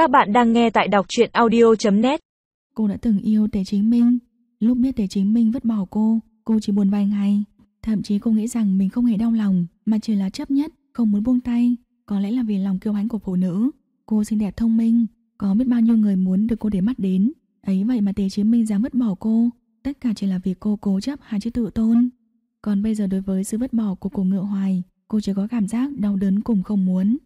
Các bạn đang nghe tại đọc truyện audio.net Cô đã từng yêu Tề Chính Minh. Lúc biết Tề Chính Minh vứt bỏ cô Cô chỉ buồn vài ngày Thậm chí cô nghĩ rằng mình không hề đau lòng Mà chỉ là chấp nhất, không muốn buông tay. Có lẽ là vì lòng kiêu hãnh của phụ nữ. Cô xinh đẹp thông minh Có biết bao nhiêu người muốn được cô để mắt đến. Ấy vậy mà Tề Chính Minh dám vứt bỏ cô. Tất cả chỉ là vì cô cố chấp hai chữ tự tôn. Còn bây giờ đối với sự vứt bỏ của cô ngựa hoài Cô chỉ có cảm giác đau đớn cùng không muốn.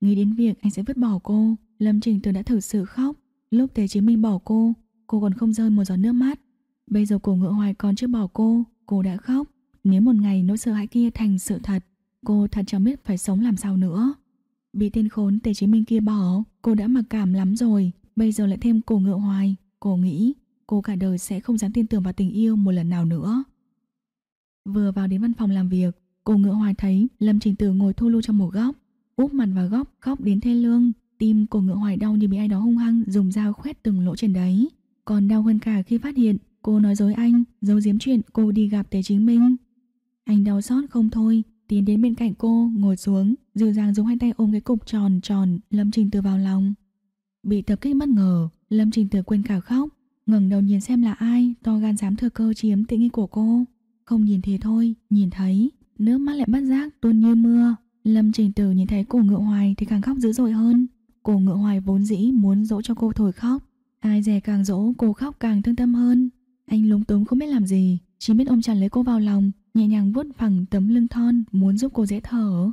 Nghĩ đến việc anh sẽ vứt bỏ cô Lâm Trình Tường đã thực sự khóc. Lúc Tề Chí Minh bỏ cô Cô còn không rơi một giọt nước mắt. Bây giờ cổ ngựa hoài còn chưa bỏ cô Cô đã khóc. Nếu một ngày nỗi sợ hãi kia thành sự thật, Cô thật chẳng biết phải sống làm sao nữa. Bị tên khốn Tề Chí Minh kia bỏ, Cô đã mặc cảm lắm rồi. Bây giờ lại thêm cổ ngựa hoài, Cô nghĩ cô cả đời sẽ không dám tin tưởng vào tình yêu một lần nào nữa. Vừa vào đến văn phòng làm việc Cô ngựa hoài thấy Lâm Trình Tử ngồi thu lưu trong một góc, úp mặt vào góc, khóc đến thê lương. Tim cô ngựa hoài đau như bị ai đó hung hăng dùng dao khoét từng lỗ trên đấy. Còn đau hơn cả khi phát hiện cô nói dối anh, giấu giếm chuyện cô đi gặp Tề Chính Minh. Anh đau xót không thôi, tiến đến bên cạnh cô, ngồi xuống, dịu dàng dùng hai tay ôm cái cục tròn tròn Lâm Trình Từ vào lòng. Bị tập kích bất ngờ, Lâm Trình Từ quên cả khóc, ngẩng đầu nhìn xem là ai to gan dám thừa cơ chiếm tiện nghi của cô. Không nhìn thì thôi, nhìn thấy, nước mắt lại bắt giác tuôn như mưa. Lâm Trình Tử nhìn thấy cổ ngựa hoài thì càng khóc dữ dội hơn. Cô ngựa hoài vốn dĩ muốn dỗ cho cô thổi khóc. Ai dè càng dỗ, cô khóc càng thương tâm hơn. Anh lúng túng không biết làm gì, Chỉ biết ôm chặt lấy cô vào lòng, Nhẹ nhàng vuốt phẳng tấm lưng thon Muốn giúp cô dễ thở.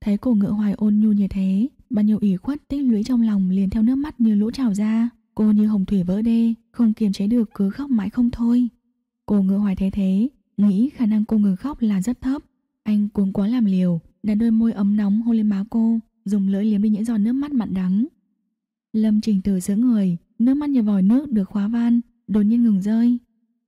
Thấy cô ngựa hoài ôn nhu như thế, Bao nhiêu ủy khuất tích lũy trong lòng liền theo nước mắt như lũ trào ra. Cô như hồng thủy vỡ đê, Không kiềm chế được cứ khóc mãi không thôi. Cô ngựa hoài thấy thế, Nghĩ khả năng cô ngừng khóc là rất thấp. Anh cuống quá làm liều, Đặt đôi môi ấm nóng hôn lên má cô dùng lưỡi liếm đi những giọt nước mắt mặn đắng. Lâm Trình Tử giữa người, nước mắt như vòi nước được khóa van, đột nhiên ngừng rơi.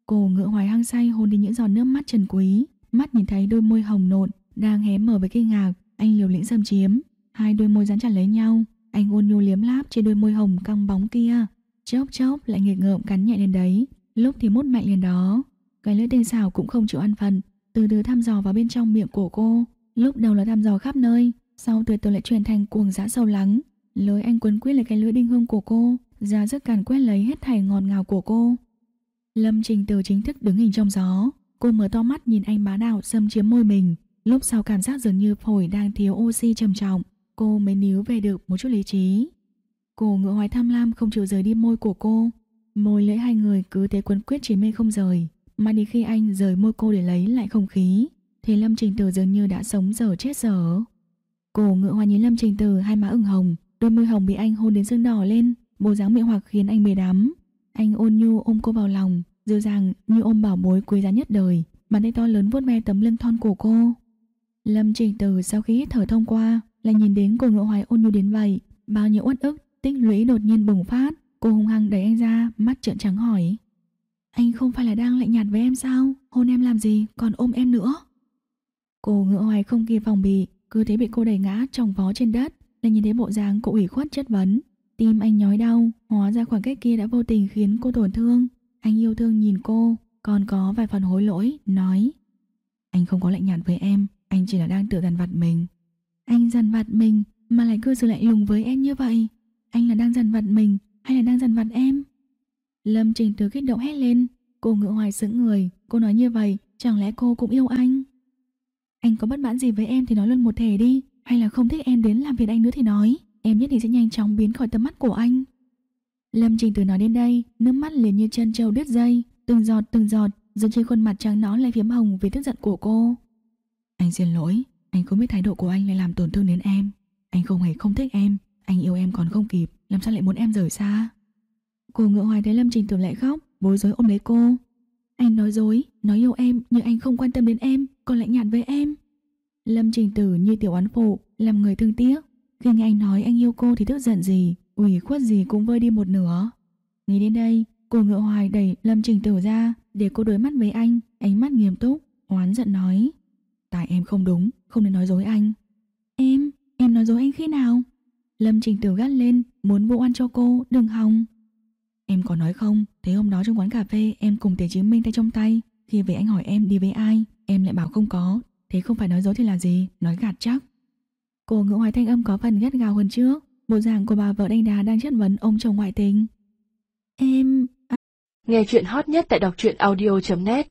Cô ngựa hoài hăng say hôn đi những giọt nước mắt trần quý, mắt nhìn thấy đôi môi hồng nộn đang hé mở với kinh ngạc, anh liều lĩnh xâm chiếm, hai đôi môi dán chặt lấy nhau, anh ôn nhu liếm láp trên đôi môi hồng căng bóng kia, chốc chốc lại nghịch ngợm cắn nhẹ lên đấy, lúc thì mút mạnh lên đó. Cái lưỡi đen xảo cũng không chịu ăn phần, từ từ thăm dò vào bên trong miệng của cô, lúc đầu là thăm dò khắp nơi, sau từ từ lại chuyển thành cuồng dã sâu lắng. Lưới anh quấn quyết lấy cái lưỡi đinh hương của cô. Ra rất càn quét lấy hết thảy ngọt ngào của cô. Lâm Trình Từ chính thức đứng hình trong gió. Cô mở to mắt nhìn anh bá đạo xâm chiếm môi mình. Lúc sau cảm giác dường như phổi đang thiếu oxy trầm trọng. Cô mới níu về được một chút lý trí. Cô ngựa hoài tham lam không chịu rời đi môi của cô. Môi lưỡi hai người cứ thế quấn quyết chỉ mê không rời. Mà đến khi anh rời môi cô để lấy lại không khí, Thì Lâm Trình Từ dường như đã sống dở chết dở. Cổ ngựa hoa nhìn Lâm Trình Từ hai má ửng hồng, đôi môi hồng bị anh hôn đến sưng đỏ lên, bộ dáng mị hoặc khiến anh mê đắm. Anh ôn nhu ôm cô vào lòng, dịu dàng như ôm bảo bối quý giá nhất đời, bàn tay to lớn vuốt ve tấm lưng thon của cô. Lâm Trình Từ sau khi hít thở thông qua, lại nhìn đến cô ngựa hoài ôn nhu đến vậy, bao nhiêu uất ức, tích lũy đột nhiên bùng phát, cô hung hăng đẩy anh ra, mắt trợn trắng hỏi: "Anh không phải là đang lạnh nhạt với em sao? Hôn em làm gì, còn ôm em nữa?" Cô ngựa hoài không kịp phòng bị, cứ thế bị cô đẩy ngã trồng vó trên đất, lại nhìn thấy bộ dáng cô ủy khuất chất vấn. Tim anh nhói đau, hóa ra khoảng cách kia đã vô tình khiến cô tổn thương. Anh yêu thương nhìn cô, còn có vài phần hối lỗi, nói, anh không có lạnh nhạt với em, anh chỉ là đang tự dằn vặt mình. Anh dằn vặt mình mà lại cư xử lạnh lùng với em như vậy? Anh là đang dằn vặt mình hay là đang dằn vặt em? Lâm trình từ kích động hét lên. Cô ngựa hoài sững người, cô nói như vậy, chẳng lẽ cô cũng yêu anh? Anh có bất mãn gì với em thì nói luôn một thể đi. Hay là không thích em đến làm việc anh nữa thì nói. Em nhất định sẽ nhanh chóng biến khỏi tầm mắt của anh. Lâm Trình Tử nói đến đây Nước mắt liền như chân trâu đứt dây. Từng giọt từng giọt Dần trên khuôn mặt trắng nõn lại phiếm hồng vì tức giận của cô. Anh xin lỗi Anh không biết thái độ của anh lại làm tổn thương đến em. Anh không hề không thích em Anh yêu em còn không kịp Làm sao lại muốn em rời xa? Cô ngựa hoài thấy Lâm Trình Tử lại khóc Bối rối ôm lấy cô. Anh nói dối, nói yêu em nhưng anh không quan tâm đến em, còn lại nhạt với em. Lâm Trình Tử như tiểu oán phụ, làm người thương tiếc. Khi nghe anh nói anh yêu cô thì tức giận gì, ủy khuất gì cũng vơi đi một nửa. Nghĩ đến đây, cô ngựa hoài đẩy Lâm Trình Tử ra để cô đối mắt với anh, ánh mắt nghiêm túc, oán giận nói. Tại em không đúng, không nên nói dối anh. Em, em nói dối anh khi nào? Lâm Trình Tử gắt lên, muốn vụ ăn cho cô, đừng hòng. Em có nói không, thế hôm đó trong quán cà phê em cùng Tề Chí Minh tay trong tay, khi về anh hỏi em đi với ai, em lại bảo không có, thế không phải nói dối thì là gì, nói gạt chắc. Cô ngữ hoài thanh âm có phần gắt gào hơn trước, Bộ dạng của bà vợ đanh đá đang chất vấn ông chồng ngoại tình. Em... Nghe chuyện hot nhất tại đọc truyện audio.net